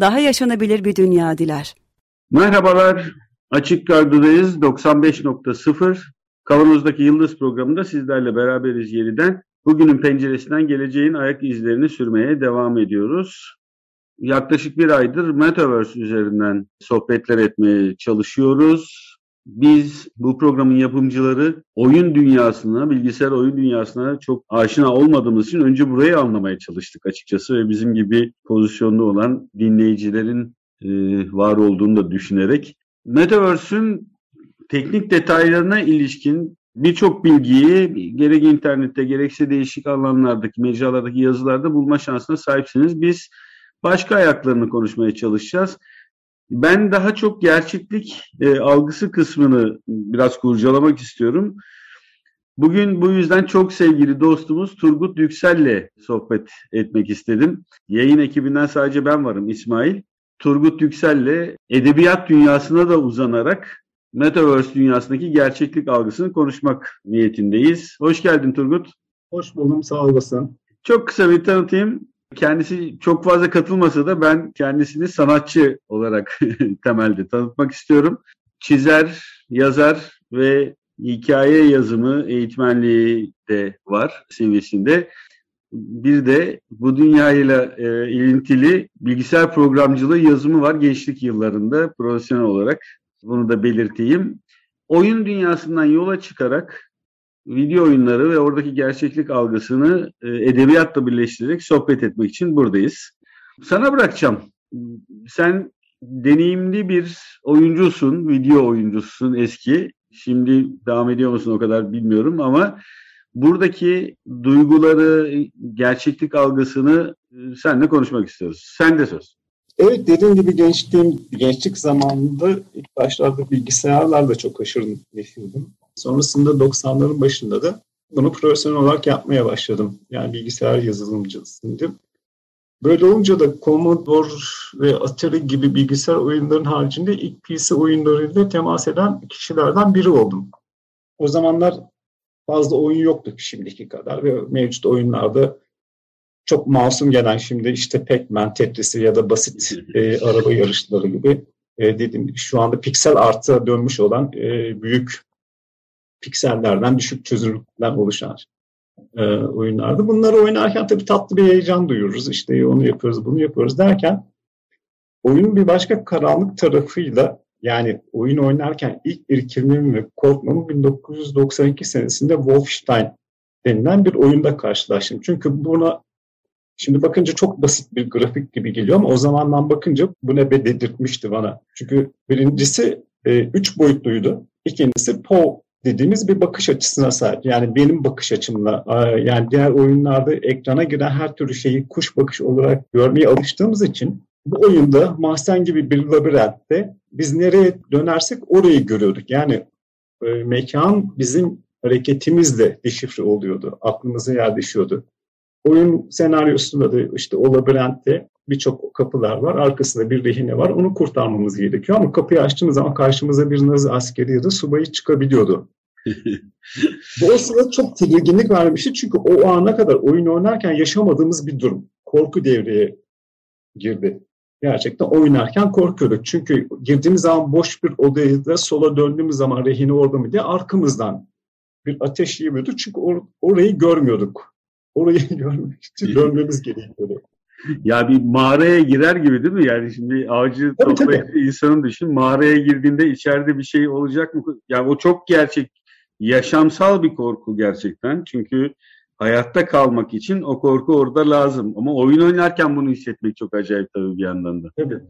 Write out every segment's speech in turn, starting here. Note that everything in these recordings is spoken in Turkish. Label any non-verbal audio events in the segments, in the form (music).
daha yaşanabilir bir dünya diler. Merhabalar, Açık Radyo'dayız 95.0. Kavanoz'daki Yıldız programında sizlerle beraberiz yeniden. Bugünün penceresinden geleceğin ayak izlerini sürmeye devam ediyoruz. Yaklaşık bir aydır Metaverse üzerinden sohbetler etmeye çalışıyoruz. Biz bu programın yapımcıları oyun dünyasına, bilgisayar oyun dünyasına çok aşina olmadığımız için önce burayı anlamaya çalıştık açıkçası ve bizim gibi pozisyonda olan dinleyicilerin e, var olduğunu da düşünerek. Metaverse'ün teknik detaylarına ilişkin birçok bilgiyi gerek internette gerekse değişik alanlardaki, mecralardaki yazılarda bulma şansına sahipsiniz. Biz başka ayaklarını konuşmaya çalışacağız. Ben daha çok gerçeklik e, algısı kısmını biraz kurcalamak istiyorum. Bugün bu yüzden çok sevgili dostumuz Turgut Yüksel'le sohbet etmek istedim. Yayın ekibinden sadece ben varım İsmail. Turgut Yüksel'le edebiyat dünyasına da uzanarak Metaverse dünyasındaki gerçeklik algısını konuşmak niyetindeyiz. Hoş geldin Turgut. Hoş buldum, sağ olasın. Çok kısa bir tanıtayım. Kendisi çok fazla katılmasa da ben kendisini sanatçı olarak (laughs) temelde tanıtmak istiyorum. Çizer, yazar ve hikaye yazımı eğitmenliği de var seviyesinde. Bir de bu dünyayla e, ilintili bilgisayar programcılığı yazımı var gençlik yıllarında profesyonel olarak. Bunu da belirteyim. Oyun dünyasından yola çıkarak video oyunları ve oradaki gerçeklik algısını e, edebiyatla birleştirerek sohbet etmek için buradayız. Sana bırakacağım. Sen deneyimli bir oyuncusun, video oyuncusun eski. Şimdi devam ediyor musun o kadar bilmiyorum ama buradaki duyguları, gerçeklik algısını e, seninle konuşmak istiyoruz. Sen de söz. Evet dediğim gibi gençliğim, gençlik zamanında ilk başlarda bilgisayarlarla çok aşırı neşirdim. Sonrasında 90'ların başında da bunu profesyonel olarak yapmaya başladım. Yani bilgisayar yazılımcısıydım. Böyle olunca da Commodore ve Atari gibi bilgisayar oyunlarının haricinde ilk PC oyunlarıyla temas eden kişilerden biri oldum. O zamanlar fazla oyun yoktu şimdiki kadar ve mevcut oyunlarda çok masum gelen şimdi işte Pac-Man, Tetris'i ya da basit e, araba yarışları gibi e, dediğim gibi şu anda piksel artı dönmüş olan e, büyük piksellerden düşük çözünürlükten oluşan e, oyunlardı. Bunları oynarken tabii tatlı bir heyecan duyuyoruz. İşte onu yapıyoruz, bunu yapıyoruz derken oyunun bir başka karanlık tarafıyla yani oyun oynarken ilk irkilmem ve korkmamı 1992 senesinde Wolfenstein denilen bir oyunda karşılaştım. Çünkü buna şimdi bakınca çok basit bir grafik gibi geliyor ama o zamandan bakınca bu ne be dedirtmişti bana. Çünkü birincisi e, üç boyutluydu. İkincisi Poe dediğimiz bir bakış açısına sahip. Yani benim bakış açımla yani diğer oyunlarda ekrana giren her türlü şeyi kuş bakış olarak görmeye alıştığımız için bu oyunda mahzen gibi bir labirentte biz nereye dönersek orayı görüyorduk. Yani e, mekan bizim hareketimizle deşifre oluyordu. Aklımıza yerleşiyordu. Oyun senaryosunda da işte o labirentte birçok kapılar var. Arkasında bir rehine var. Onu kurtarmamız gerekiyor. Ama kapıyı açtığımız zaman karşımıza bir Nazi askeri ya da subayı çıkabiliyordu. Bu o sırada çok tedirginlik vermişti. Çünkü o ana kadar oyun oynarken yaşamadığımız bir durum. Korku devreye girdi. Gerçekten oynarken korkuyorduk. Çünkü girdiğimiz zaman boş bir odaya da sola döndüğümüz zaman rehine orada mı diye arkamızdan bir ateş yiyorduk. Çünkü or- orayı görmüyorduk. Orayı (laughs) görmek için görmemiz gerekiyordu. Ya bir mağaraya girer gibi değil mi? Yani şimdi avcı toplayıp insanın düşün mağaraya girdiğinde içeride bir şey olacak mı? Yani o çok gerçek, yaşamsal bir korku gerçekten. Çünkü hayatta kalmak için o korku orada lazım. Ama oyun oynarken bunu hissetmek çok acayip tabii bir yandan da. Tabii.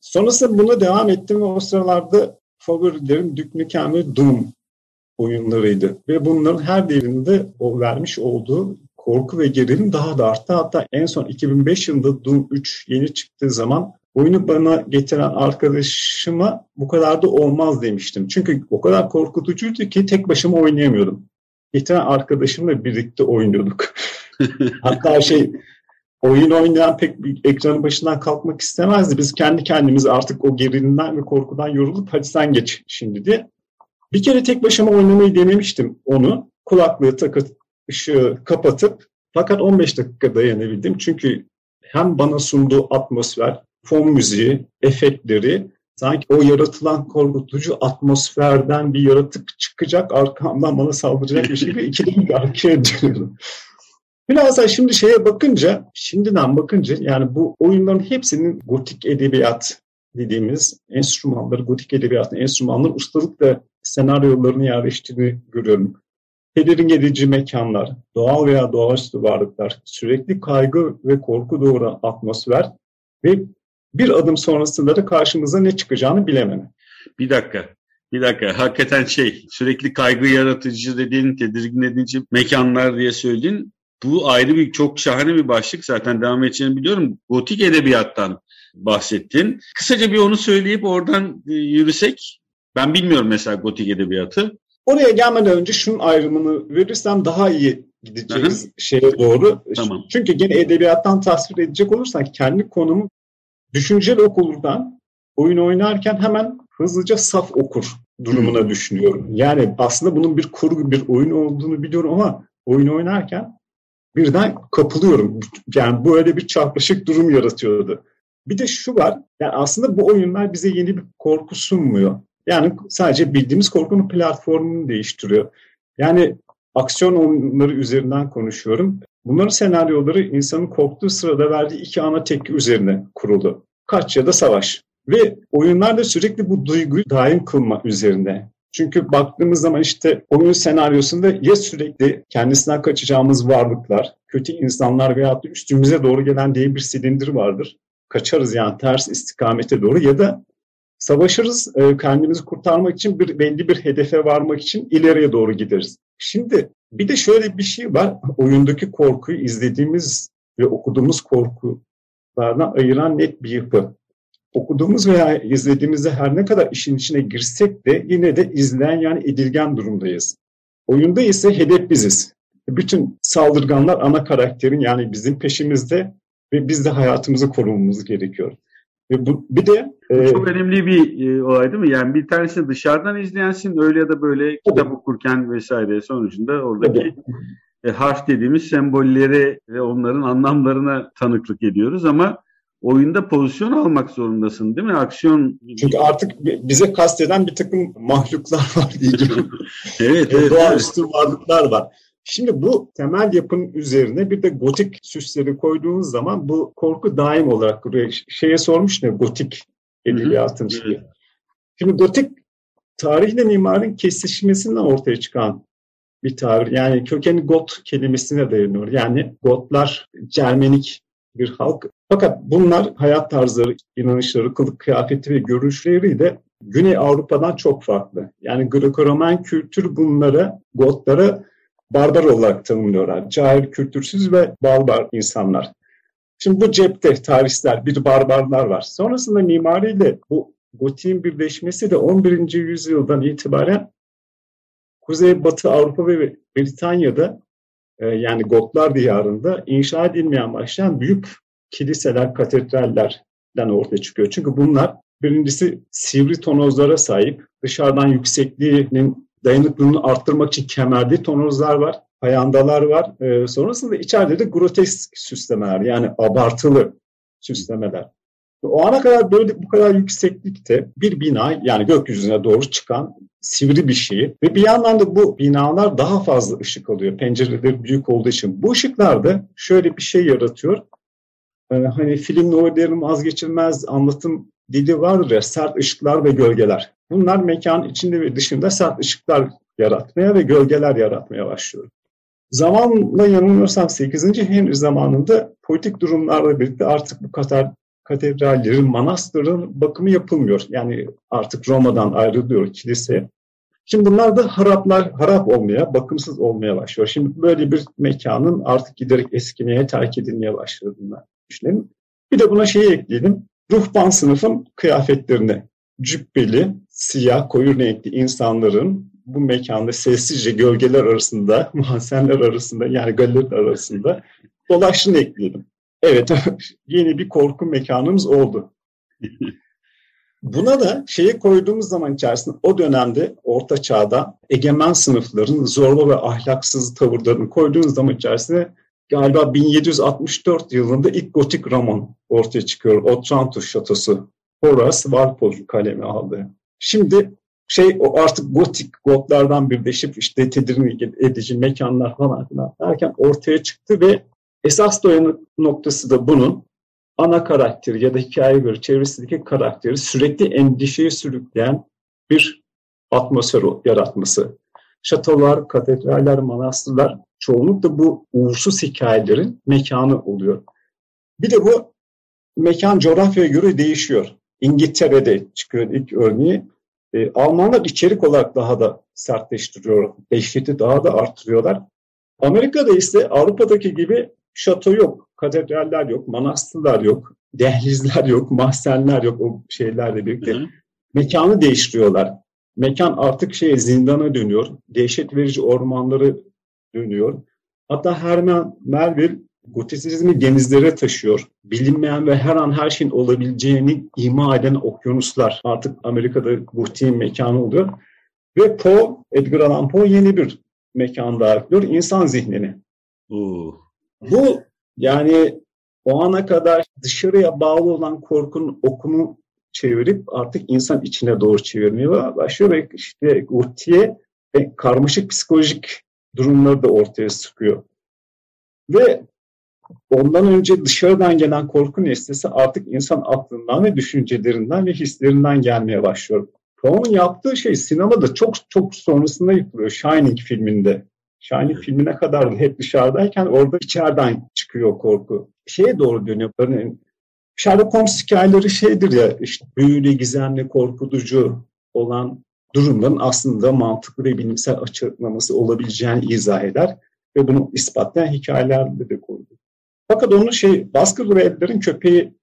Sonrasında buna devam ettim ve o sıralarda favorilerim Duke Nukem Doom oyunlarıydı. Ve bunların her birinde o vermiş olduğu korku ve gerilim daha da arttı. Hatta en son 2005 yılında Doom 3 yeni çıktığı zaman oyunu bana getiren arkadaşıma bu kadar da olmaz demiştim. Çünkü o kadar korkutucuydu ki tek başıma oynayamıyordum. Getiren arkadaşımla birlikte oynuyorduk. (laughs) Hatta şey oyun oynayan pek bir ekranın başından kalkmak istemezdi. Biz kendi kendimiz artık o gerilimden ve korkudan yorulup hadi sen geç şimdi diye. Bir kere tek başıma oynamayı denemiştim onu. Kulaklığı takıp ışığı kapatıp fakat 15 dakika dayanabildim. Çünkü hem bana sunduğu atmosfer, fon müziği, efektleri sanki o yaratılan korkutucu atmosferden bir yaratık çıkacak arkamdan bana saldıracak bir şey ikide bir arkaya dönüyorum. Biraz da şimdi şeye bakınca, şimdiden bakınca yani bu oyunların hepsinin gotik edebiyat dediğimiz enstrümanları, gotik edebiyatın enstrümanları ustalıkla senaryolarını yerleştirdiğini görüyorum. Tedirgin edici mekanlar, doğal veya doğaüstü varlıklar, sürekli kaygı ve korku doğuran atmosfer ve bir adım sonrasında da karşımıza ne çıkacağını bilememe. Bir dakika. Bir dakika. Hakikaten şey sürekli kaygı yaratıcı dediğin, tedirgin edici mekanlar diye söylediğin bu ayrı bir çok şahane bir başlık. Zaten devam edeceğini biliyorum. Gotik edebiyattan bahsettin. Kısaca bir onu söyleyip oradan e, yürüsek. Ben bilmiyorum mesela gotik edebiyatı. Oraya gelmeden önce şunun ayrımını verirsem daha iyi gideceğiz Hı-hı. şeye doğru. Tamam. Çünkü gene edebiyattan tasvir edecek olursan kendi konumu düşünceli okuldan oyun oynarken hemen hızlıca saf okur durumuna hmm. düşünüyorum. Yani aslında bunun bir kurgu, bir oyun olduğunu biliyorum ama oyun oynarken birden kapılıyorum. Yani böyle bir çarpışık durum yaratıyordu. Bir de şu var, yani aslında bu oyunlar bize yeni bir korku sunmuyor. Yani sadece bildiğimiz korkunun platformunu değiştiriyor. Yani aksiyon oyunları üzerinden konuşuyorum. Bunların senaryoları insanın korktuğu sırada verdiği iki ana tepki üzerine kurulu. Kaç ya da savaş. Ve oyunlarda sürekli bu duyguyu daim kılma üzerine. Çünkü baktığımız zaman işte oyun senaryosunda ya sürekli kendisinden kaçacağımız varlıklar, kötü insanlar veya da üstümüze doğru gelen diye bir silindir vardır. Kaçarız yani ters istikamete doğru ya da savaşırız e, kendimizi kurtarmak için bir belli bir hedefe varmak için ileriye doğru gideriz. Şimdi bir de şöyle bir şey var. Oyundaki korkuyu izlediğimiz ve okuduğumuz korkulardan ayıran net bir yapı okuduğumuz veya izlediğimizde her ne kadar işin içine girsek de yine de izleyen yani edilgen durumdayız. Oyunda ise hedef biziz. Bütün saldırganlar ana karakterin yani bizim peşimizde ve biz de hayatımızı korumamız gerekiyor. Ve bu, bir de bu çok e, önemli bir e, olay değil mi? Yani bir tanesi dışarıdan izleyensin öyle ya da böyle kitap okurken vesaire sonucunda oradaki e, harf dediğimiz sembolleri ve onların anlamlarına tanıklık ediyoruz ama oyunda pozisyon almak zorundasın değil mi? Aksiyon... Çünkü artık bize kasteden bir takım mahluklar var diyeceğim. (laughs) evet, evet. Doğaüstü evet. varlıklar var. Şimdi bu temel yapının üzerine bir de gotik süsleri koyduğunuz zaman bu korku daim olarak duruyor. Şeye sormuş ne gotik edebiyatın şeyi. Şimdi gotik tarihle mimarın kesişmesinden ortaya çıkan bir tabir. Yani kökeni got kelimesine dayanıyor. Yani gotlar Cermenik bir halk. Fakat bunlar hayat tarzları, inanışları, kılık kıyafeti ve görüşleriyle Güney Avrupa'dan çok farklı. Yani Greco-Roman kültür bunları Gotlara barbar olarak tanımlıyorlar. Cahil, kültürsüz ve barbar insanlar. Şimdi bu cepte tarihler, bir barbarlar var. Sonrasında mimariyle bu gotiğin birleşmesi de 11. yüzyıldan itibaren Kuzey Batı Avrupa ve Britanya'da e, yani Gotlar diyarında inşa edilmeyen başlayan büyük kiliseler, katedrallerden ortaya çıkıyor. Çünkü bunlar birincisi sivri tonozlara sahip, dışarıdan yüksekliğinin dayanıklılığını arttırmak için kemerli tonozlar var, payandalar var. E, sonrasında içeride de grotesk süslemeler yani abartılı süslemeler. O ana kadar böyle bu kadar yükseklikte bir bina yani gökyüzüne doğru çıkan sivri bir şey ve bir yandan da bu binalar daha fazla ışık alıyor. Pencereleri büyük olduğu için. Bu ışıklar da şöyle bir şey yaratıyor. Ee, hani film noirlerin vazgeçilmez anlatım dili vardır ya sert ışıklar ve gölgeler. Bunlar mekan içinde ve dışında sert ışıklar yaratmaya ve gölgeler yaratmaya başlıyor. Zamanla yanılmıyorsam 8. Henry zamanında politik durumlarla birlikte artık bu kadar katedrallerin, manastırın bakımı yapılmıyor. Yani artık Roma'dan ayrılıyor kilise. Şimdi bunlar da haraplar, harap olmaya, bakımsız olmaya başlıyor. Şimdi böyle bir mekanın artık giderek eskimeye, terk edilmeye başladığını düşünelim. Bir de buna şeyi ekleyelim. Ruhban sınıfın kıyafetlerini cübbeli, siyah, koyu renkli insanların bu mekanda sessizce gölgeler arasında, (laughs) mahzenler arasında yani galeri arasında dolaştığını ekledim. Evet, (laughs) yeni bir korku mekanımız oldu. Buna da şeyi koyduğumuz zaman içerisinde o dönemde orta çağda egemen sınıfların zorlu ve ahlaksız tavırlarını koyduğumuz zaman içerisinde galiba 1764 yılında ilk gotik roman ortaya çıkıyor. Otranto Şatosu. Horace Walpole kalemi aldı. Şimdi şey o artık gotik gotlardan birleşip işte tedirgin edici mekanlar falan filan derken ortaya çıktı ve esas dayanık noktası da bunun ana karakteri ya da hikayeye göre çevresindeki karakteri sürekli endişeye sürükleyen bir atmosfer yaratması. Şatolar, katedraller, manastırlar çoğunlukla bu uğursuz hikayelerin mekanı oluyor. Bir de bu mekan coğrafyaya göre değişiyor. İngiltere'de çıkıyor ilk örneği. E, Almanlar içerik olarak daha da sertleştiriyor. Dehşeti daha da artırıyorlar. Amerika'da ise Avrupa'daki gibi şato yok, katedraller yok, manastırlar yok, dehlizler yok, mahzenler yok o şeylerle birlikte. Hı hı. Mekanı değiştiriyorlar. Mekan artık şey zindana dönüyor. Dehşet verici ormanları dönüyor. Hatta Herman Melville gotisizmi denizlere taşıyor. Bilinmeyen ve her an her şeyin olabileceğini ima eden okyanuslar artık Amerika'da gotiğin mekanı oluyor. Ve Poe, Edgar Allan Poe yeni bir mekan ekliyor. İnsan zihnini. Oo. Bu yani o ana kadar dışarıya bağlı olan korkunun okunu çevirip artık insan içine doğru çevirmeye başlıyor ve işte Gutiye ve karmaşık psikolojik durumları da ortaya çıkıyor. Ve ondan önce dışarıdan gelen korku nesnesi artık insan aklından ve düşüncelerinden ve hislerinden gelmeye başlıyor. Poe'nun yaptığı şey sinemada çok çok sonrasında yapılıyor. Shining filminde. Shining filmine kadar hep dışarıdayken orada içeriden çıkıyor korku. Şeye doğru dönüyor. Örneğin Sherlock Holmes hikayeleri şeydir ya işte büyülü, gizemli, korkutucu olan durumların aslında mantıklı ve bilimsel açıklaması olabileceğini izah eder ve bunu ispatlayan hikayelerle de koydu. Fakat onun şey Baskır ve Edler'in köpeği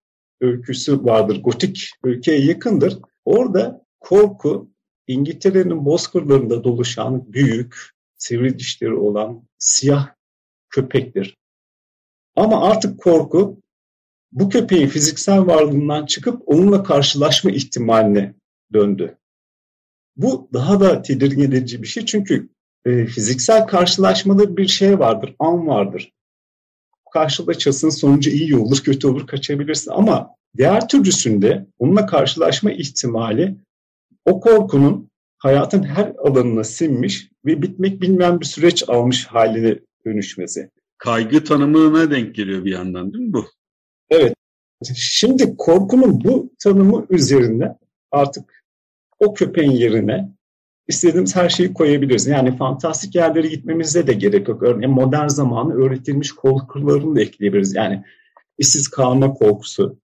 öyküsü vardır. Gotik ülkeye yakındır. Orada korku İngiltere'nin bozkırlarında doluşan büyük, sivri dişleri olan siyah köpektir. Ama artık korku bu köpeğin fiziksel varlığından çıkıp onunla karşılaşma ihtimaline döndü. Bu daha da tedirgin edici bir şey çünkü e, fiziksel karşılaşmada bir şey vardır, an vardır. Karşılaşasın sonucu iyi olur, kötü olur, kaçabilirsin ama diğer türlüsünde onunla karşılaşma ihtimali o korkunun hayatın her alanına sinmiş ve bitmek bilmeyen bir süreç almış haline dönüşmesi. Kaygı tanımına denk geliyor bir yandan değil mi bu? Evet. Şimdi korkunun bu tanımı üzerine artık o köpeğin yerine istediğimiz her şeyi koyabiliriz. Yani fantastik yerlere gitmemize de gerek yok. Örneğin modern zamanı öğretilmiş korkularını da ekleyebiliriz. Yani işsiz kalma korkusu,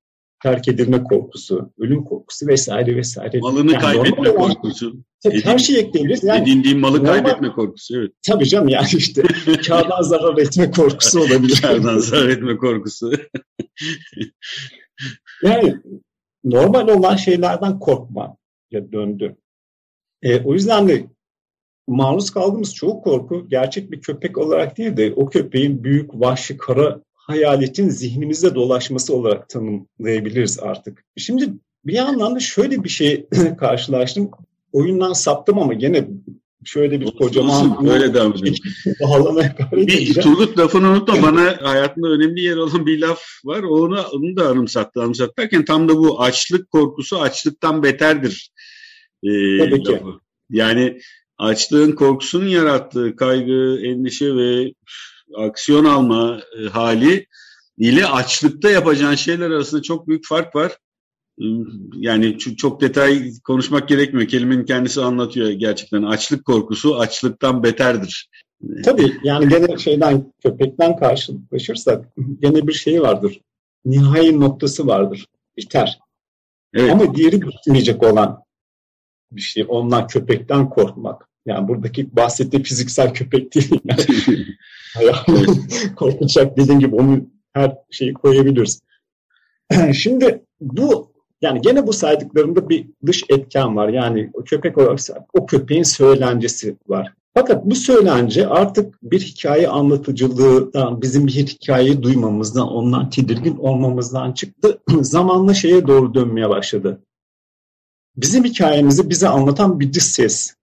terk edilme korkusu, ölüm korkusu vesaire vesaire. Malını yani kaybetme korkusu. Tabii Edin, her şeyi ekleyebiliriz. Yani, edindiğin malı normal, kaybetme korkusu. Evet. Tabii canım yani işte (laughs) kardan zarar etme korkusu olabilir. kardan zarar etme korkusu. (laughs) yani normal olan şeylerden korkma ya döndü. E, o yüzden de maruz kaldığımız çoğu korku gerçek bir köpek olarak değil de o köpeğin büyük, vahşi, kara hayaletin zihnimizde dolaşması olarak tanımlayabiliriz artık. Şimdi bir yandan da şöyle bir şey (laughs) karşılaştım. Oyundan saptım ama gene şöyle bir kocaman böyle devam edelim. bir Turgut lafını unutma bana hayatında önemli yer olan bir laf var. Onu, onu da anımsattı. Anımsatırken tam da bu açlık korkusu açlıktan beterdir. Ee, Tabii ki. Lafı. Yani açlığın korkusunun yarattığı kaygı, endişe ve aksiyon alma e, hali ile açlıkta yapacağın şeyler arasında çok büyük fark var. Yani çok detay konuşmak gerekmiyor. Kelimenin kendisi anlatıyor gerçekten. Açlık korkusu açlıktan beterdir. Tabii yani gene şeyden köpekten karşılaşırsak gene bir şey vardır. Nihai noktası vardır. Biter. Evet. Ama diğeri bitmeyecek olan bir şey. Ondan köpekten korkmak. Yani buradaki bahsettiği fiziksel köpek değil. Yani (laughs) korkacak dediğim gibi onu her şeyi koyabiliriz. (clears throat) Şimdi bu yani gene bu saydıklarımda bir dış etken var. Yani o köpek olarak o köpeğin söylencesi var. Fakat bu söylence artık bir hikaye anlatıcılığından, bizim bir hikayeyi duymamızdan, ondan tedirgin olmamızdan çıktı. (clears throat) Zamanla şeye doğru dönmeye başladı. Bizim hikayemizi bize anlatan bir dış ses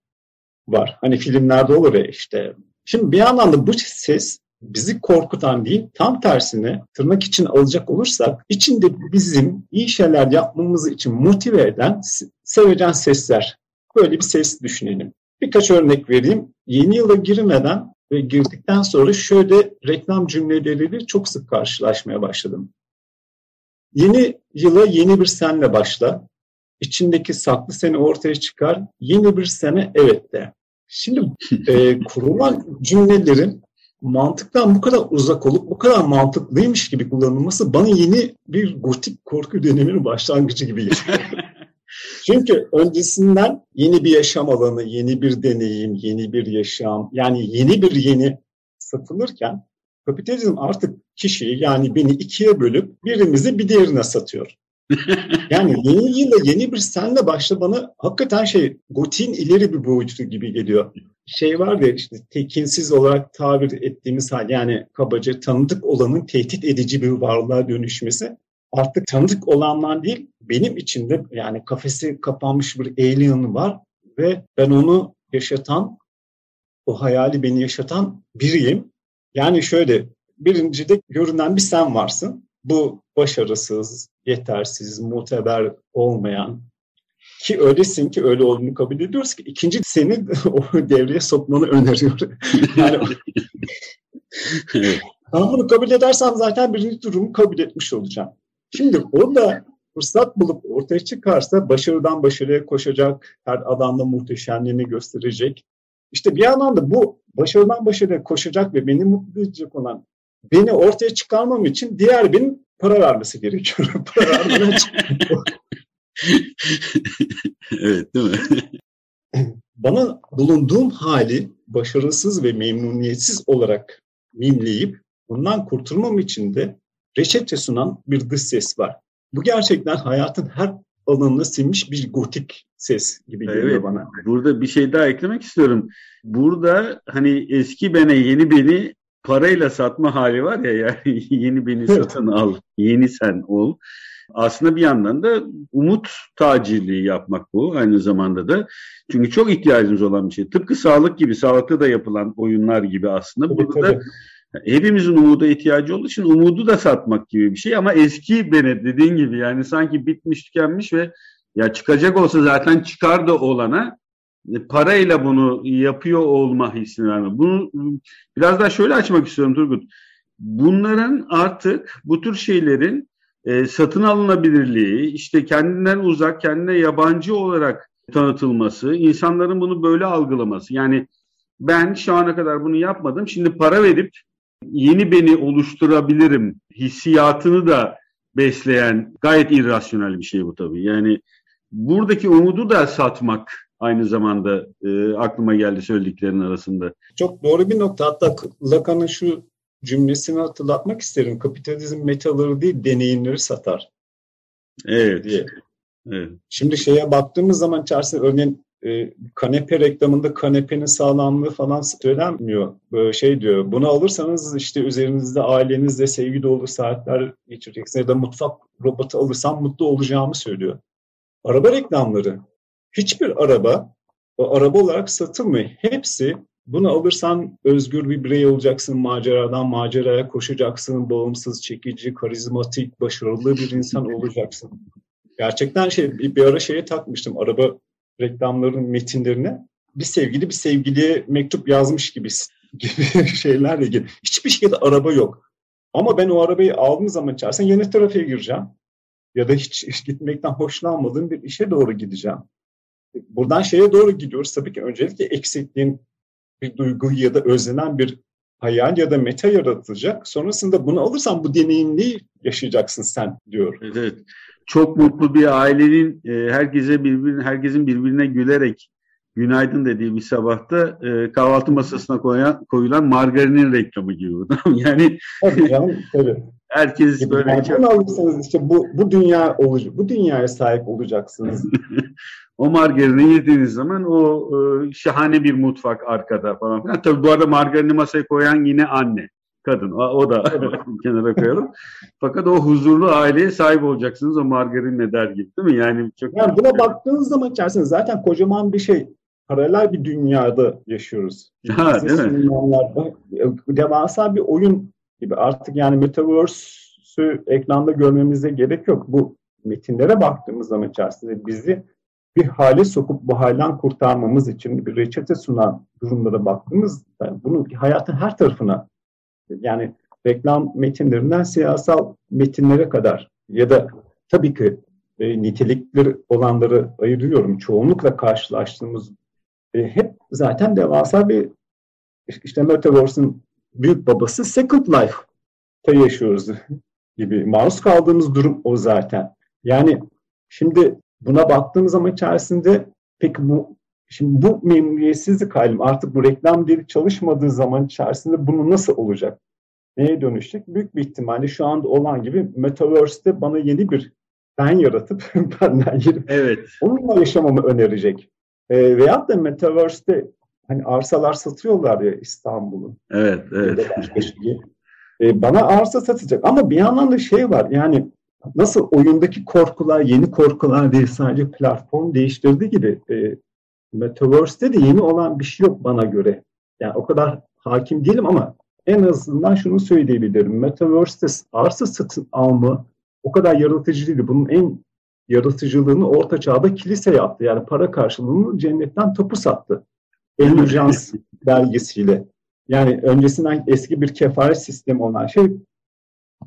var. Hani filmlerde olur ya işte. Şimdi bir yandan da bu ses bizi korkutan değil, tam tersine tırnak için alacak olursak içinde bizim iyi şeyler yapmamız için motive eden sevecen sesler. Böyle bir ses düşünelim. Birkaç örnek vereyim. Yeni yıla girmeden ve girdikten sonra şöyle reklam cümleleriyle çok sık karşılaşmaya başladım. Yeni yıla yeni bir senle başla. İçindeki saklı seni ortaya çıkar. Yeni bir sene evet de. Şimdi (laughs) e, kurulan cümlelerin mantıktan bu kadar uzak olup bu kadar mantıklıymış gibi kullanılması bana yeni bir gotik korku döneminin başlangıcı gibi geliyor. (laughs) Çünkü öncesinden yeni bir yaşam alanı, yeni bir deneyim, yeni bir yaşam, yani yeni bir yeni satılırken kapitalizm artık kişiyi yani beni ikiye bölüp birimizi bir diğerine satıyor. Yani yeni yılda yeni bir senle başla bana hakikaten şey gotin ileri bir boyutu gibi geliyor. Şey var ya işte tekinsiz olarak tabir ettiğimiz hal yani kabaca tanıdık olanın tehdit edici bir varlığa dönüşmesi artık tanıdık olanlar değil benim içinde yani kafesi kapanmış bir alien var ve ben onu yaşatan o hayali beni yaşatan biriyim. Yani şöyle birincide görünen bir sen varsın. Bu başarısız, yetersiz, muteber olmayan ki öylesin ki öyle olduğunu kabul ediyoruz ki ikinci seni (laughs) o devreye sokmanı öneriyorum. (laughs) yani ben bunu kabul edersem zaten birinci durumu kabul etmiş olacağım. Şimdi orada fırsat bulup ortaya çıkarsa başarıdan başarıya koşacak, her alanda muhteşemliğini gösterecek. İşte bir yandan da bu başarıdan başarıya koşacak ve beni mutlu edecek olan beni ortaya çıkarmam için diğer birinin para vermesi gerekiyor. (laughs) para vermeden (laughs) Evet değil mi? (laughs) Bana bulunduğum hali başarısız ve memnuniyetsiz olarak mimleyip bundan kurtulmam için de reçete sunan bir dış ses var. Bu gerçekten hayatın her alanına sinmiş bir gotik ses gibi geliyor evet, bana. Burada bir şey daha eklemek istiyorum. Burada hani eski bene yeni beni parayla satma hali var ya yani (laughs) yeni beni satın al, yeni sen ol. Aslında bir yandan da umut tacirliği yapmak bu aynı zamanda da. Çünkü çok ihtiyacımız olan bir şey. Tıpkı sağlık gibi, sağlıkta da yapılan oyunlar gibi aslında. Tabii, Burada tabii hepimizin umuda ihtiyacı olduğu için umudu da satmak gibi bir şey ama eski bene dediğin gibi yani sanki bitmiş tükenmiş ve ya çıkacak olsa zaten çıkar da olana parayla bunu yapıyor olma hissini verme. Bunu biraz daha şöyle açmak istiyorum Turgut. Bunların artık bu tür şeylerin e, satın alınabilirliği, işte kendinden uzak, kendine yabancı olarak tanıtılması, insanların bunu böyle algılaması. Yani ben şu ana kadar bunu yapmadım. Şimdi para verip yeni beni oluşturabilirim hissiyatını da besleyen gayet irrasyonel bir şey bu tabii. Yani buradaki umudu da satmak aynı zamanda e, aklıma geldi söylediklerinin arasında. Çok doğru bir nokta. Hatta Lacan'ın şu cümlesini hatırlatmak isterim. Kapitalizm metaları değil deneyimleri satar. Evet. Diye. evet. Şimdi şeye baktığımız zaman içerisinde örneğin e, kanepe reklamında kanepenin sağlamlığı falan söylenmiyor. Böyle şey diyor, bunu alırsanız işte üzerinizde ailenizle sevgi dolu saatler geçireceksiniz ya da mutfak robotu alırsam mutlu olacağımı söylüyor. Araba reklamları, hiçbir araba araba olarak satılmıyor. Hepsi bunu alırsan özgür bir birey olacaksın, maceradan maceraya koşacaksın, bağımsız, çekici, karizmatik, başarılı bir insan olacaksın. Gerçekten şey bir ara şeye takmıştım. Araba reklamların metinlerine bir sevgili bir sevgiliye mektup yazmış gibi (laughs) gibi şeylerle ilgili. Hiçbir şeyde araba yok. Ama ben o arabayı aldığım zaman içerisinde yeni trafiğe gireceğim. Ya da hiç, hiç gitmekten hoşlanmadığım bir işe doğru gideceğim. Buradan şeye doğru gidiyoruz. Tabii ki öncelikle eksikliğin bir duygu ya da özlenen bir hayal ya da meta yaratılacak. Sonrasında bunu alırsan bu deneyimliği yaşayacaksın sen diyor. Evet çok mutlu bir ailenin e, herkese birbirine herkesin birbirine gülerek günaydın dediği bir sabahta e, kahvaltı masasına koyan, koyulan margarinin reklamı gibi. (laughs) yani tabii canım, tabii. Herkes böyle yani çok... alırsanız işte bu bu dünya olacak. Bu dünyaya sahip olacaksınız. (laughs) o margarini yediğiniz zaman o e, şahane bir mutfak arkada falan filan. Tabii bu arada margarini masaya koyan yine anne kadın. O, o da (laughs) kenara koyalım. Fakat o huzurlu aileye sahip olacaksınız o margarinle der gibi değil mi? Yani çok yani buna baktığınız zaman içerisinde zaten kocaman bir şey paralel bir dünyada yaşıyoruz. (laughs) Ha, değil mi? Devasa bir oyun gibi artık yani Metaverse'ü ekranda görmemize gerek yok. Bu metinlere baktığımız zaman içerisinde bizi bir hale sokup bu halden kurtarmamız için bir reçete sunan durumlara baktığımız bunu hayatın her tarafına yani reklam metinlerinden siyasal metinlere kadar ya da tabii ki e, nitelikli olanları ayırıyorum. Çoğunlukla karşılaştığımız e, hep zaten devasa bir işte Metaverse'ın büyük babası Second Life'ta yaşıyoruz (laughs) gibi. Maruz kaldığımız durum o zaten. Yani şimdi buna baktığımız zaman içerisinde peki bu şimdi bu memnuniyetsizlik halim artık bu reklam dili çalışmadığı zaman içerisinde bunu nasıl olacak? Neye dönüşecek? Büyük bir ihtimalle şu anda olan gibi Metaverse'de bana yeni bir ben yaratıp (laughs) benden girip evet. onunla yaşamamı önerecek. E, veyahut da Metaverse'de hani arsalar satıyorlar ya İstanbul'un. Evet, evet. E, bana arsa satacak ama bir yandan da şey var yani nasıl oyundaki korkular yeni korkular değil sadece platform değiştirdiği gibi e, Metaverse'de de yeni olan bir şey yok bana göre. Yani o kadar hakim değilim ama en azından şunu söyleyebilirim. Metaverse'de arsa satın alma o kadar yaratıcı değildi. Bunun en yaratıcılığını orta çağda kilise yaptı. Yani para karşılığını cennetten topu sattı. Endurjans belgesiyle. (laughs) Yani öncesinden eski bir kefaret sistemi olan şey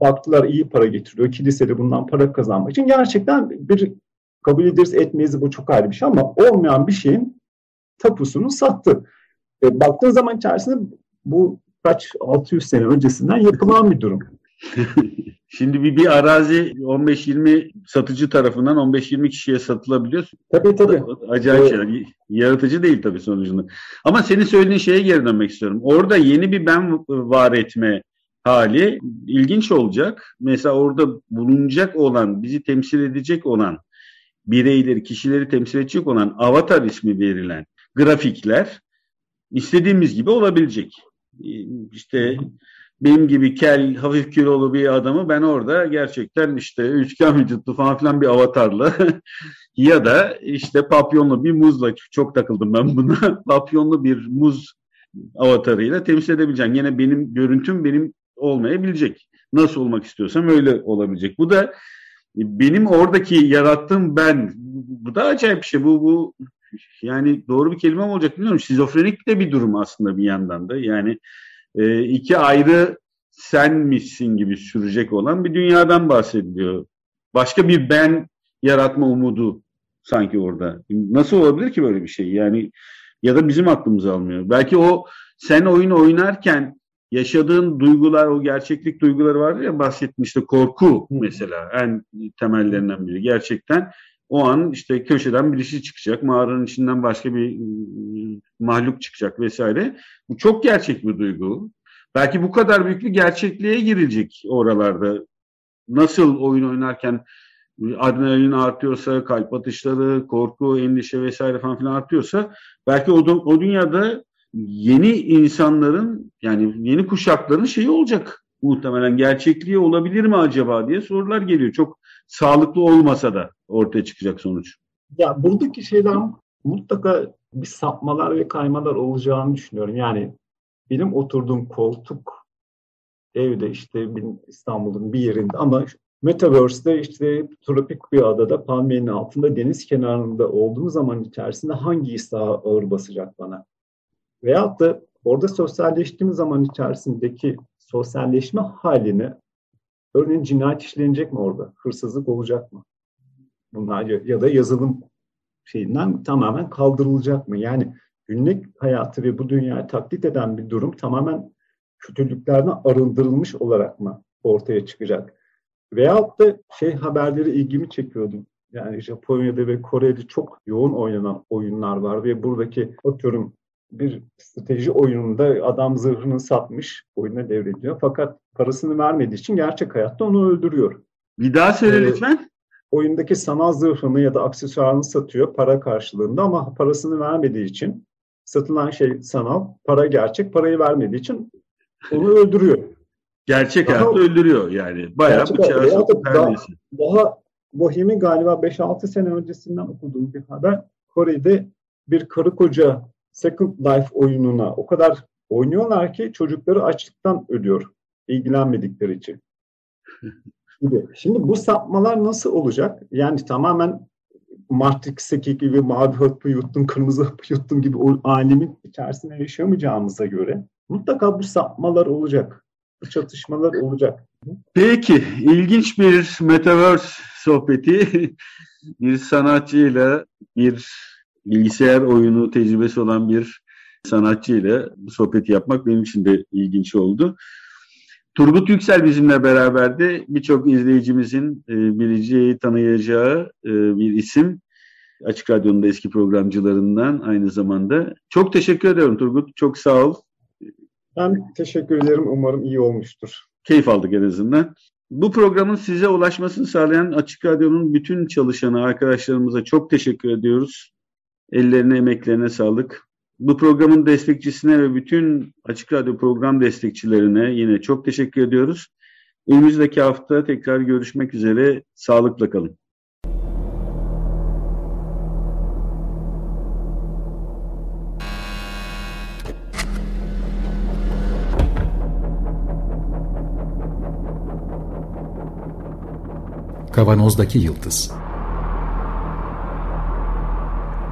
baktılar iyi para getiriyor. Kilisede bundan para kazanmak için gerçekten bir kabul ederiz etmeyiz bu çok ayrı bir şey ama olmayan bir şeyin tapusunu sattı. E, baktığın zaman içerisinde bu kaç 600 sene öncesinden yapılan bir durum. (laughs) Şimdi bir, bir arazi 15-20 satıcı tarafından 15-20 kişiye satılabiliyor. Tabii tabii. Acayip evet. şeyler. Yaratıcı değil tabii sonucunda. Ama senin söylediğin şeye geri dönmek istiyorum. Orada yeni bir ben var etme hali ilginç olacak. Mesela orada bulunacak olan, bizi temsil edecek olan bireyleri, kişileri temsil edecek olan avatar ismi verilen grafikler istediğimiz gibi olabilecek. İşte benim gibi kel, hafif kilolu bir adamı ben orada gerçekten işte üçgen vücutlu falan filan bir avatarla (laughs) ya da işte papyonlu bir muzla çok takıldım ben buna. (laughs) papyonlu bir muz avatarıyla temsil edebileceğim. Yine benim görüntüm benim olmayabilecek. Nasıl olmak istiyorsam öyle olabilecek. Bu da benim oradaki yarattığım ben. Bu da acayip bir şey. Bu, bu yani doğru bir kelime mi olacak bilmiyorum. Şizofrenik de bir durum aslında bir yandan da. Yani e, iki ayrı sen misin gibi sürecek olan bir dünyadan bahsediliyor. Başka bir ben yaratma umudu sanki orada. Nasıl olabilir ki böyle bir şey? Yani ya da bizim aklımız almıyor. Belki o sen oyun oynarken yaşadığın duygular, o gerçeklik duyguları vardır ya bahsettin işte korku mesela en temellerinden biri. Gerçekten o an işte köşeden birisi çıkacak, mağaranın içinden başka bir ıı, mahluk çıkacak vesaire. Bu çok gerçek bir duygu. Belki bu kadar büyük bir gerçekliğe girilecek oralarda. Nasıl oyun oynarken adrenalin artıyorsa, kalp atışları, korku, endişe vesaire falan filan artıyorsa belki o, o dünyada yeni insanların yani yeni kuşakların şeyi olacak muhtemelen gerçekliği olabilir mi acaba diye sorular geliyor. Çok sağlıklı olmasa da ortaya çıkacak sonuç. Ya buradaki şeyler mutlaka bir sapmalar ve kaymalar olacağını düşünüyorum. Yani benim oturduğum koltuk evde işte İstanbul'un bir yerinde ama Metaverse'de işte tropik bir adada palmiyenin altında deniz kenarında olduğum zaman içerisinde hangi his daha ağır basacak bana? Veyahut da orada sosyalleştiğim zaman içerisindeki sosyalleşme halini örneğin cinayet işlenecek mi orada? Hırsızlık olacak mı? Bunlar ya da yazılım şeyinden tamamen kaldırılacak mı? Yani günlük hayatı ve bu dünyayı taklit eden bir durum tamamen kötülüklerden arındırılmış olarak mı ortaya çıkacak? Veyahut da şey haberleri ilgimi çekiyordu. Yani Japonya'da ve Kore'de çok yoğun oynanan oyunlar var ve buradaki atıyorum bir strateji oyununda adam zırhını satmış, oyuna devrediyor. Fakat parasını vermediği için gerçek hayatta onu öldürüyor. Bir daha söyle Ee, lütfen. Oyundaki sanal zırhını ya da aksesuarını satıyor para karşılığında ama parasını vermediği için satılan şey sanal, para gerçek, parayı vermediği için onu öldürüyor. Gerçek hayatta öldürüyor yani. Bayağı bıçağı sokup daha-. Daha Bohem'i galiba 5-6 sene öncesinden okuduğum bir haber. Kore'de bir karı koca Second Life oyununa o kadar oynuyorlar ki çocukları açlıktan ölüyor. ilgilenmedikleri için. (laughs) Gibi. Şimdi bu sapmalar nasıl olacak? Yani tamamen Matrix'teki gibi mavi hapı yuttum, kırmızı hapı yuttum gibi o alemin içerisinde yaşamayacağımıza göre mutlaka bu sapmalar olacak. Bu çatışmalar olacak. Peki, ilginç bir Metaverse sohbeti. (laughs) bir sanatçıyla, bir bilgisayar oyunu tecrübesi olan bir sanatçıyla bu sohbeti yapmak benim için de ilginç oldu. Turgut Yüksel bizimle beraberdi. Birçok izleyicimizin e, bileceği, tanıyacağı e, bir isim. Açık Radyo'nun da eski programcılarından aynı zamanda. Çok teşekkür ediyorum Turgut. Çok sağ ol. Ben teşekkür ederim. Umarım iyi olmuştur. Keyif aldık en azından. Bu programın size ulaşmasını sağlayan Açık Radyo'nun bütün çalışanı arkadaşlarımıza çok teşekkür ediyoruz. Ellerine, emeklerine sağlık. Bu programın destekçisine ve bütün Açık Radyo program destekçilerine yine çok teşekkür ediyoruz. Önümüzdeki hafta tekrar görüşmek üzere. Sağlıkla kalın. Kavanozdaki Yıldız